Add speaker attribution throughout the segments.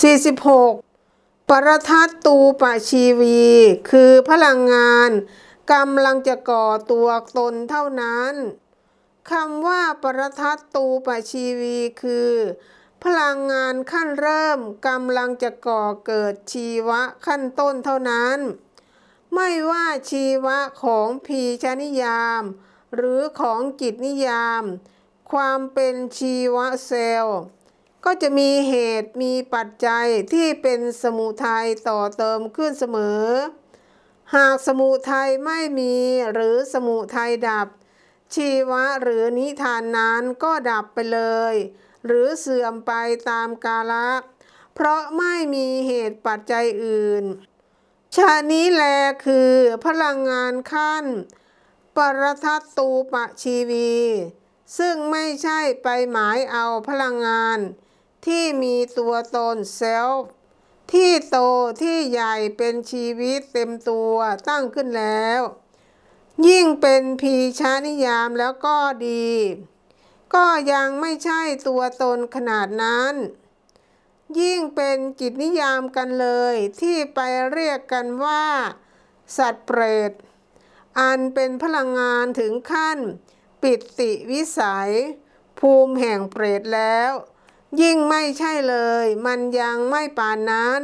Speaker 1: 46 ปรทัตตูปชีวี คือพลังงานกำลังจะก่อตัวตนเท่านั้นคำว่าปรทัตตูปชีวีคือ พลังงานขั้นเริ่มกำลังจะก่อเกิดชีวะขั้นต้นเท่านั้น ไม่ว่าชีวะของพีชนิยาม หรือของจิตนิยาม ความเป็นชีวะเซลล์ ก็จะมีเหตุมีปัจจัยที่เป็นสมุทัยต่อเติมขึ้นเสมอ หากสมุทัยไม่มีหรือสมุทัยดับ ชีวะหรือนิทานนั้นก็ดับไปเลย หรือเสื่อมไปตามกาลเพราะไม่มีเหตุปัจจัยอื่น ชานี้แลคือพลังงานขั้น ปรทัตตูปชีวี ซึ่งไม่ใช่ไปหมายเอาพลังงาน ที่มีตัวตนเซลฟ์ที่โตที่ใหญ่เป็นชีวิตเต็มตัวตั้งขึ้นแล้ว ยิ่งเป็นพีชานิยามแล้วก็ดี ก็ยังไม่ใช่ตัวตนขนาดนั้น ยิ่งเป็นจิตนิยามกันเลยที่ไปเรียกกันว่า สัตว์เปรต อันเป็นพลังงานถึงขั้น ปิติวิสัย ภูมิแห่งเปรตแล้ว ยิ่งไม่ใช่เลย มันยังไม่ปานนั้น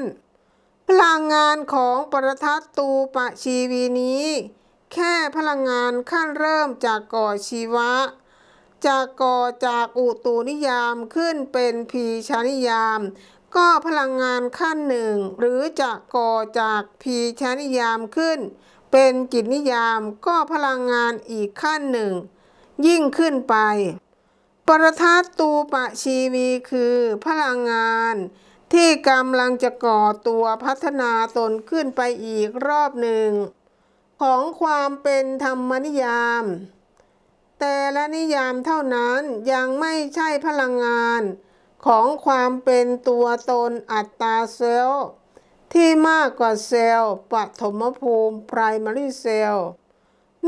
Speaker 1: พลังงานของปรทัตตูปชีวีนี้ แค่พลังงานขั้นเริ่มจากก่อชีวะ จากก่อจากอุตูนิยามขึ้นเป็นพีชานิยาม ก็พลังงานขั้นหนึ่ง หรือจากก่อจากพีชานิยามขึ้น เป็นจิตนิยามก็พลังงานอีกขั้นหนึ่ง ยิ่งขึ้นไป ปรทัตตูปะชีวีคือพลังงาน ที่กำลังจะก่อตัวพัฒนาตนขึ้นไปอีกรอบหนึ่ง ของความเป็นธรรมนิยาม แต่ละนิยามเท่านั้นยังไม่ใช่พลังงาน ของความเป็นตัวตนอัตตาเซลล์ ที่มากกว่าเซลล์ปฐมภูมิ primary cell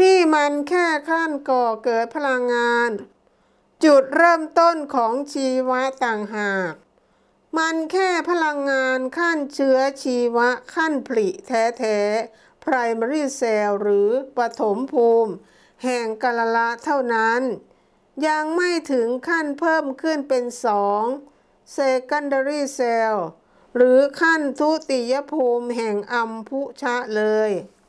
Speaker 1: นี่มันแค่ขั้นก่อเกิดพลังงาน จุดเริ่มต้นของชีวะต่างหาก มันแค่พลังงานขั้นเชื้อชีวะขั้นผลิแท้ๆ primary cell หรือปฐมภูมิ แห่งกาลละเท่านั้น ยังไม่ถึงขั้นเพิ่มขึ้นเป็นสอง secondary cell หรือขั้นทุติยภูมิแห่งอัมพุชะเลย